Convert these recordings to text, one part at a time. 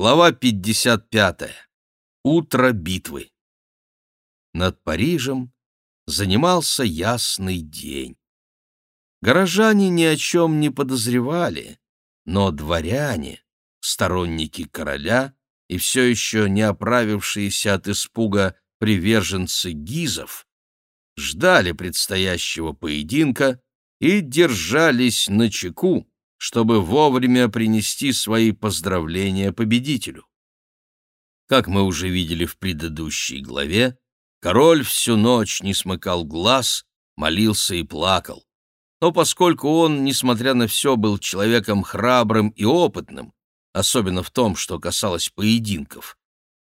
Глава 55. Утро битвы. Над Парижем занимался ясный день. Горожане ни о чем не подозревали, но дворяне, сторонники короля и все еще не оправившиеся от испуга приверженцы гизов, ждали предстоящего поединка и держались на чеку, чтобы вовремя принести свои поздравления победителю. Как мы уже видели в предыдущей главе, король всю ночь не смыкал глаз, молился и плакал. Но поскольку он, несмотря на все, был человеком храбрым и опытным, особенно в том, что касалось поединков,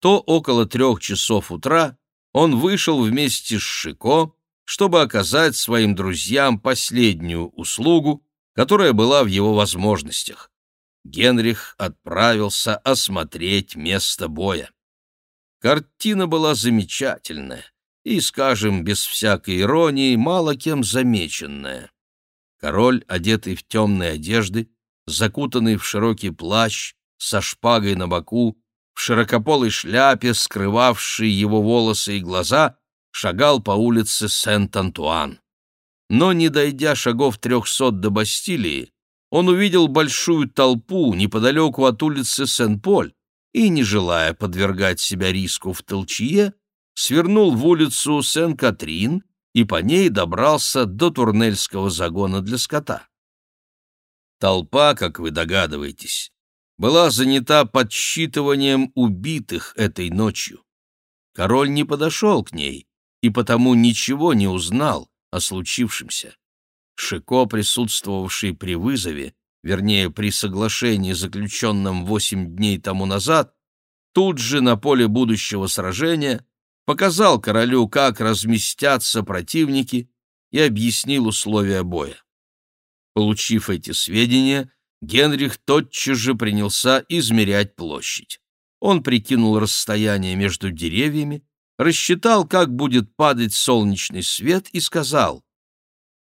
то около трех часов утра он вышел вместе с Шико, чтобы оказать своим друзьям последнюю услугу которая была в его возможностях. Генрих отправился осмотреть место боя. Картина была замечательная и, скажем, без всякой иронии, мало кем замеченная. Король, одетый в темные одежды, закутанный в широкий плащ, со шпагой на боку, в широкополой шляпе, скрывавшей его волосы и глаза, шагал по улице Сент-Антуан но, не дойдя шагов трехсот до Бастилии, он увидел большую толпу неподалеку от улицы Сен-Поль и, не желая подвергать себя риску в толчье, свернул в улицу Сен-Катрин и по ней добрался до Турнельского загона для скота. Толпа, как вы догадываетесь, была занята подсчитыванием убитых этой ночью. Король не подошел к ней и потому ничего не узнал, о случившемся. Шико, присутствовавший при вызове, вернее, при соглашении, заключенном восемь дней тому назад, тут же на поле будущего сражения показал королю, как разместятся противники, и объяснил условия боя. Получив эти сведения, Генрих тотчас же принялся измерять площадь. Он прикинул расстояние между деревьями, рассчитал, как будет падать солнечный свет, и сказал,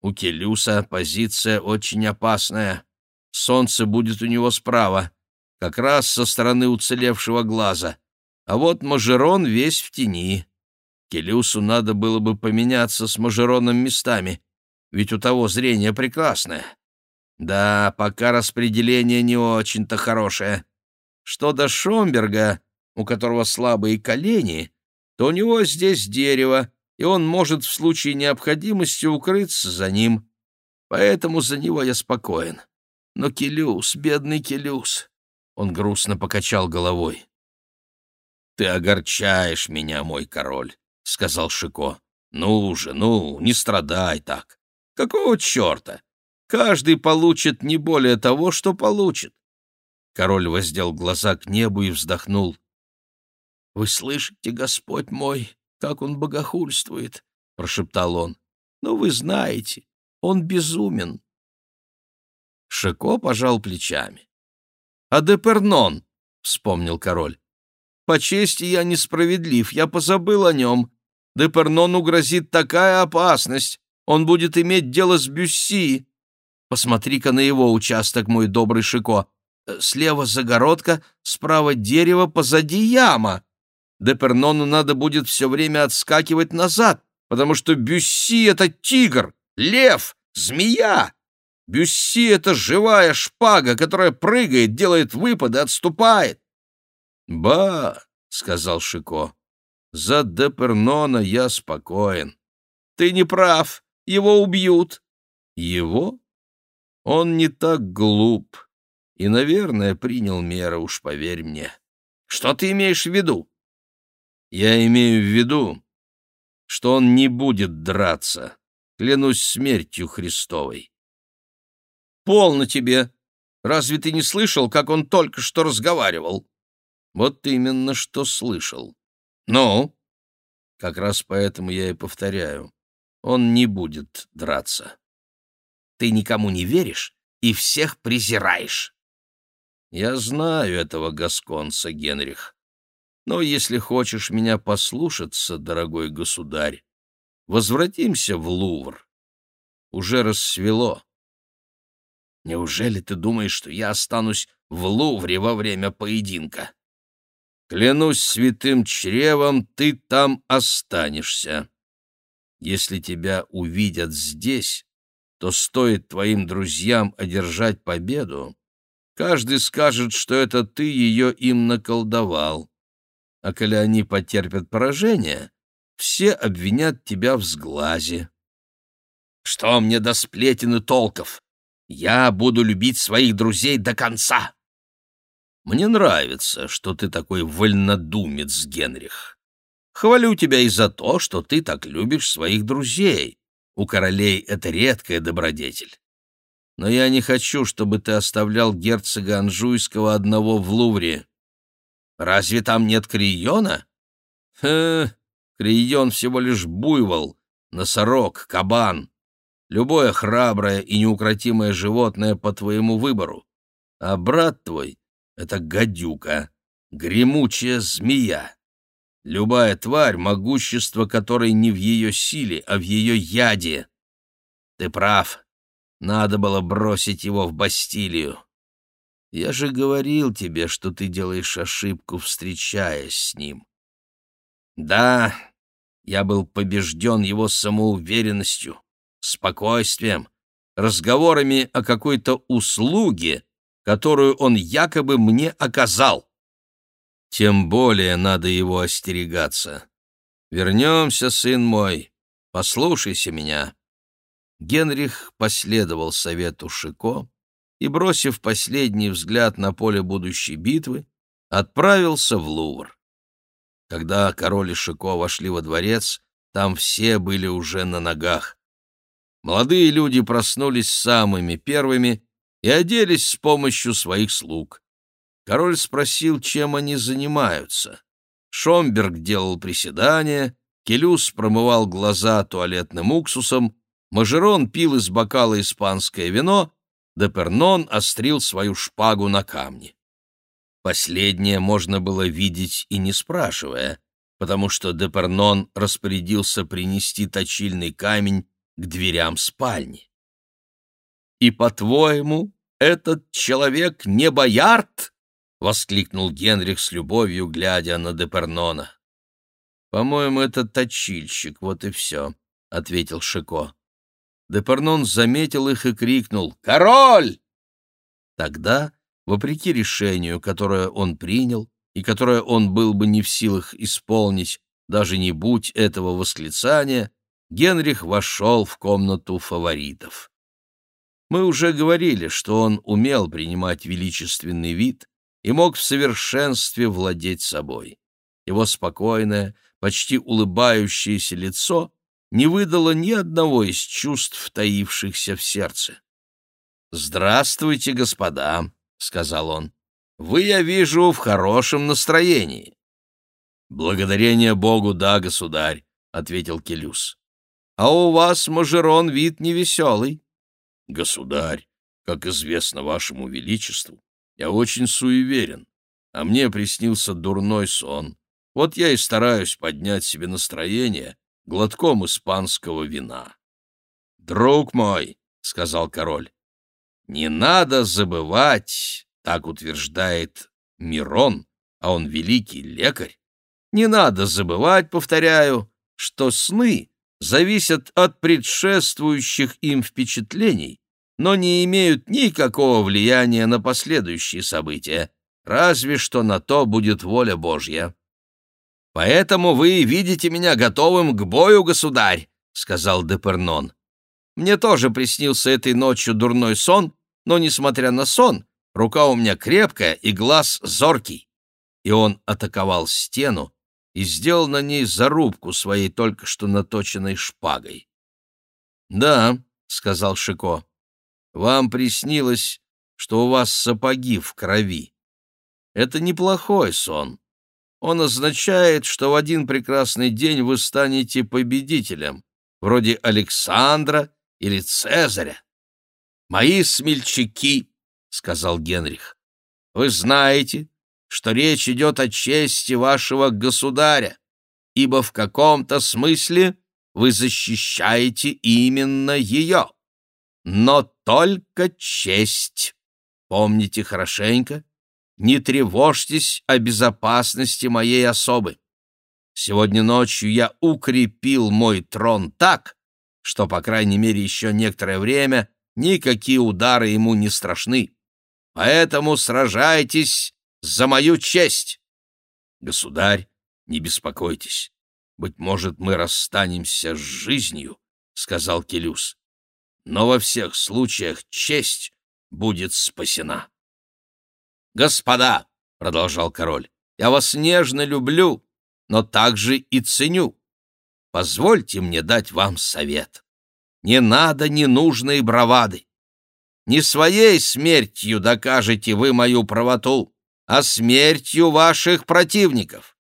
«У Келюса позиция очень опасная. Солнце будет у него справа, как раз со стороны уцелевшего глаза, а вот Мажерон весь в тени. Келюсу надо было бы поменяться с Мажероном местами, ведь у того зрение прекрасное. Да, пока распределение не очень-то хорошее. Что до Шомберга, у которого слабые колени, то у него здесь дерево, и он может в случае необходимости укрыться за ним. Поэтому за него я спокоен. Но Келюс, бедный Келюс, он грустно покачал головой. «Ты огорчаешь меня, мой король», — сказал Шико. «Ну же, ну, не страдай так. Какого черта? Каждый получит не более того, что получит». Король воздел глаза к небу и вздохнул. «Вы слышите, Господь мой, как он богохульствует?» — прошептал он. «Но вы знаете, он безумен». Шико пожал плечами. «А Депернон?» — вспомнил король. «По чести я несправедлив, я позабыл о нем. Депернону грозит такая опасность, он будет иметь дело с Бюсси. Посмотри-ка на его участок, мой добрый Шико. Слева загородка, справа дерево, позади яма. Депернону надо будет все время отскакивать назад, потому что Бюсси — это тигр, лев, змея. Бюсси — это живая шпага, которая прыгает, делает выпады, отступает. — Ба, — сказал Шико, — за Депернона я спокоен. — Ты не прав, его убьют. — Его? Он не так глуп и, наверное, принял меры, уж поверь мне. — Что ты имеешь в виду? Я имею в виду, что он не будет драться, клянусь смертью Христовой. Полно тебе! Разве ты не слышал, как он только что разговаривал? Вот именно что слышал. Ну? Как раз поэтому я и повторяю. Он не будет драться. Ты никому не веришь и всех презираешь. Я знаю этого гасконца, Генрих. Но если хочешь меня послушаться, дорогой государь, возвратимся в Лувр. Уже рассвело. Неужели ты думаешь, что я останусь в Лувре во время поединка? Клянусь святым чревом, ты там останешься. Если тебя увидят здесь, то стоит твоим друзьям одержать победу, каждый скажет, что это ты ее им наколдовал. А коли они потерпят поражение, все обвинят тебя в сглазе. Что мне до сплетен и толков? Я буду любить своих друзей до конца. Мне нравится, что ты такой вольнодумец, Генрих. Хвалю тебя и за то, что ты так любишь своих друзей. У королей это редкая добродетель. Но я не хочу, чтобы ты оставлял герцога Анжуйского одного в Лувре. Разве там нет Криона? Хе, Крион всего лишь буйвол, носорог, кабан. Любое храброе и неукротимое животное по твоему выбору. А брат твой — это гадюка, гремучая змея. Любая тварь, могущество которой не в ее силе, а в ее яде. Ты прав. Надо было бросить его в Бастилию. Я же говорил тебе, что ты делаешь ошибку, встречаясь с ним. Да, я был побежден его самоуверенностью, спокойствием, разговорами о какой-то услуге, которую он якобы мне оказал. Тем более надо его остерегаться. Вернемся, сын мой, послушайся меня. Генрих последовал совету Шико и, бросив последний взгляд на поле будущей битвы, отправился в Лувр. Когда король и Шико вошли во дворец, там все были уже на ногах. Молодые люди проснулись самыми первыми и оделись с помощью своих слуг. Король спросил, чем они занимаются. Шомберг делал приседания, Келюс промывал глаза туалетным уксусом, Мажерон пил из бокала испанское вино, Депернон острил свою шпагу на камне. Последнее можно было видеть и не спрашивая, потому что Депернон распорядился принести точильный камень к дверям спальни. «И, по-твоему, этот человек не боярд?» — воскликнул Генрих с любовью, глядя на Депернона. «По-моему, это точильщик, вот и все», — ответил Шико. Депернон заметил их и крикнул «Король!». Тогда, вопреки решению, которое он принял и которое он был бы не в силах исполнить, даже не будь этого восклицания, Генрих вошел в комнату фаворитов. Мы уже говорили, что он умел принимать величественный вид и мог в совершенстве владеть собой. Его спокойное, почти улыбающееся лицо не выдало ни одного из чувств, таившихся в сердце. «Здравствуйте, господа», — сказал он. «Вы, я вижу, в хорошем настроении». «Благодарение Богу, да, государь», — ответил Келюс. «А у вас, Мажерон, вид невеселый». «Государь, как известно вашему величеству, я очень суеверен, а мне приснился дурной сон. Вот я и стараюсь поднять себе настроение глотком испанского вина. «Друг мой», — сказал король, — «не надо забывать, так утверждает Мирон, а он великий лекарь, не надо забывать, повторяю, что сны зависят от предшествующих им впечатлений, но не имеют никакого влияния на последующие события, разве что на то будет воля Божья. «Поэтому вы видите меня готовым к бою, государь», — сказал Депернон. «Мне тоже приснился этой ночью дурной сон, но, несмотря на сон, рука у меня крепкая и глаз зоркий». И он атаковал стену и сделал на ней зарубку своей только что наточенной шпагой. «Да», — сказал Шико, — «вам приснилось, что у вас сапоги в крови. Это неплохой сон» Он означает, что в один прекрасный день вы станете победителем, вроде Александра или Цезаря. «Мои смельчаки», — сказал Генрих, — «вы знаете, что речь идет о чести вашего государя, ибо в каком-то смысле вы защищаете именно ее. Но только честь. Помните хорошенько, не тревожьтесь о безопасности моей особы. Сегодня ночью я укрепил мой трон так, что, по крайней мере, еще некоторое время никакие удары ему не страшны. Поэтому сражайтесь за мою честь. Государь, не беспокойтесь. Быть может, мы расстанемся с жизнью, — сказал Келюс. Но во всех случаях честь будет спасена. «Господа!» — продолжал король. «Я вас нежно люблю, но также и ценю. Позвольте мне дать вам совет. Не надо ненужной бравады. Не своей смертью докажете вы мою правоту, а смертью ваших противников.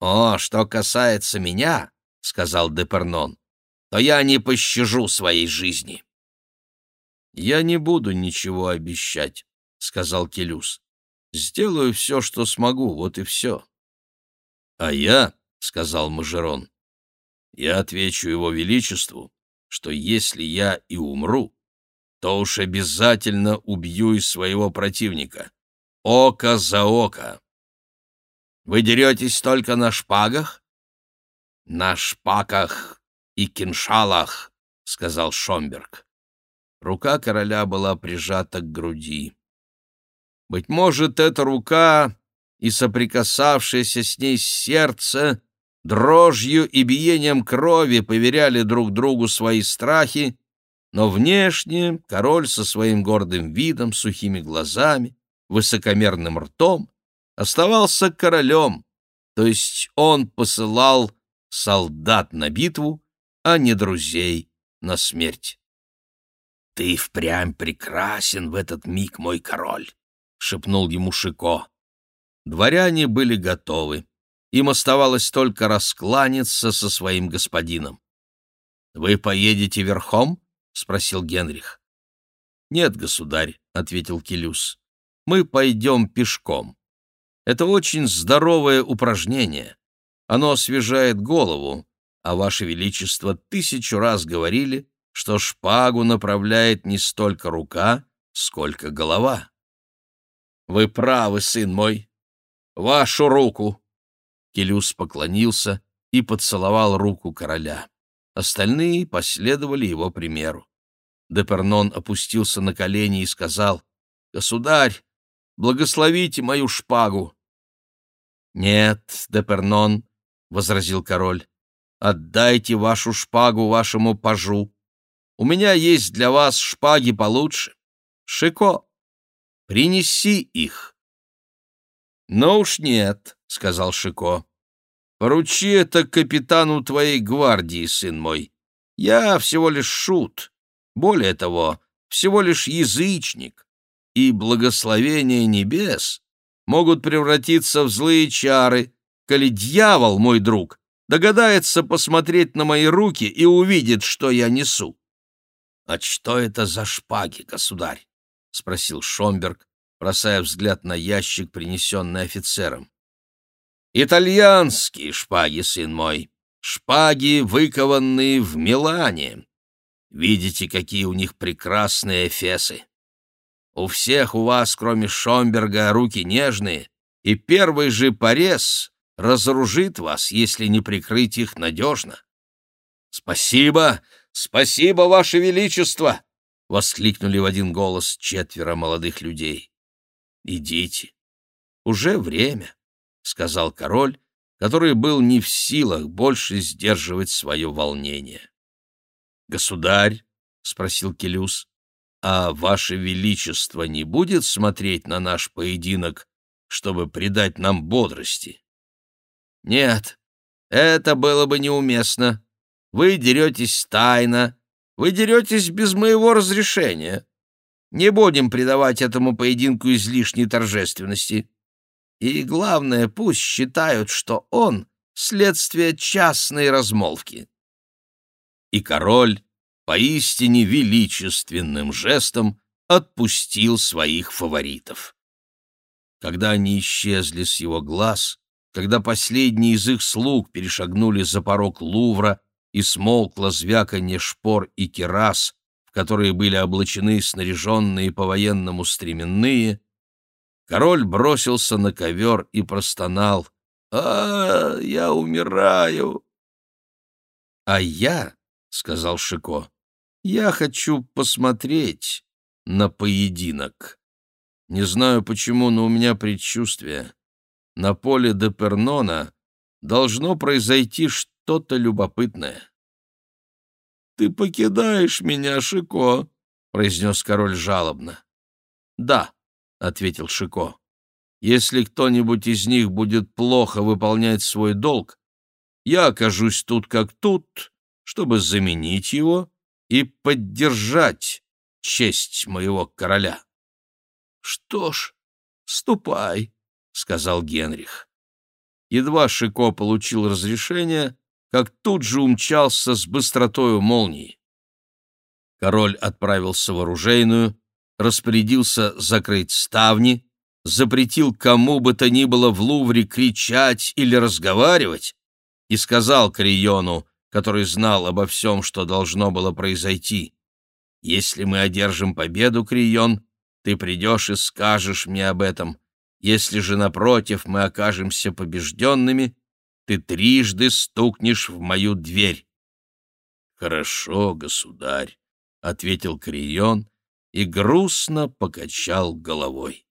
О, что касается меня, — сказал Депернон, — то я не пощажу своей жизни. Я не буду ничего обещать, — сказал Келюс. Сделаю все, что смогу, вот и все. А я, — сказал Мажерон, — я отвечу его величеству, что если я и умру, то уж обязательно убью и своего противника. Око за око. Вы деретесь только на шпагах? На шпаках и киншалах, — сказал Шомберг. Рука короля была прижата к груди. Быть может, эта рука и соприкасавшееся с ней сердце дрожью и биением крови поверяли друг другу свои страхи, но внешне король со своим гордым видом, сухими глазами, высокомерным ртом оставался королем, то есть он посылал солдат на битву, а не друзей на смерть. «Ты впрямь прекрасен в этот миг, мой король!» — шепнул ему Шико. Дворяне были готовы. Им оставалось только раскланяться со своим господином. «Вы поедете верхом?» — спросил Генрих. «Нет, государь», — ответил Келюс. «Мы пойдем пешком. Это очень здоровое упражнение. Оно освежает голову, а Ваше Величество тысячу раз говорили, что шпагу направляет не столько рука, сколько голова». «Вы правы, сын мой. Вашу руку!» Келюс поклонился и поцеловал руку короля. Остальные последовали его примеру. Депернон опустился на колени и сказал, «Государь, благословите мою шпагу!» «Нет, Депернон», — возразил король, — «отдайте вашу шпагу вашему пажу. У меня есть для вас шпаги получше. Шико, принеси их». «Ну уж нет», — сказал Шико. «Поручи это капитану твоей гвардии, сын мой. Я всего лишь шут, более того, всего лишь язычник, и благословения небес могут превратиться в злые чары, коли дьявол, мой друг, догадается посмотреть на мои руки и увидит, что я несу. — А что это за шпаги, государь? — спросил Шомберг, бросая взгляд на ящик, принесенный офицером. — Итальянские шпаги, сын мой, шпаги, выкованные в Милане. Видите, какие у них прекрасные эфесы. У всех у вас, кроме Шомберга, руки нежные, и первый же порез разоружит вас, если не прикрыть их надежно. — Спасибо, спасибо, Ваше Величество! — воскликнули в один голос четверо молодых людей. — Идите. Уже время, — сказал король, который был не в силах больше сдерживать свое волнение. «Государь?» — спросил Келюс. «А ваше величество не будет смотреть на наш поединок, чтобы придать нам бодрости?» «Нет, это было бы неуместно. Вы деретесь тайно, вы деретесь без моего разрешения. Не будем придавать этому поединку излишней торжественности. И главное, пусть считают, что он — следствие частной размолвки и король поистине величественным жестом отпустил своих фаворитов. Когда они исчезли с его глаз, когда последние из их слуг перешагнули за порог Лувра и смолкло звяканье шпор и керас, в которые были облачены снаряженные по-военному стременные, Король бросился на ковер и простонал. «А, я умираю!» «А я, — сказал Шико, — я хочу посмотреть на поединок. Не знаю почему, но у меня предчувствие. На поле де Пернона должно произойти что-то любопытное». «Ты покидаешь меня, Шико», — произнес король жалобно. «Да», — ответил Шико. «Если кто-нибудь из них будет плохо выполнять свой долг, я окажусь тут как тут, чтобы заменить его и поддержать честь моего короля». «Что ж, ступай», — сказал Генрих. Едва Шико получил разрешение, как тут же умчался с быстротою молнии. Король отправился в оружейную, распорядился закрыть ставни, запретил кому бы то ни было в Лувре кричать или разговаривать и сказал Криону, который знал обо всем, что должно было произойти, «Если мы одержим победу, Крион, ты придешь и скажешь мне об этом. Если же, напротив, мы окажемся побежденными, ты трижды стукнешь в мою дверь». «Хорошо, государь», — ответил Крион и грустно покачал головой.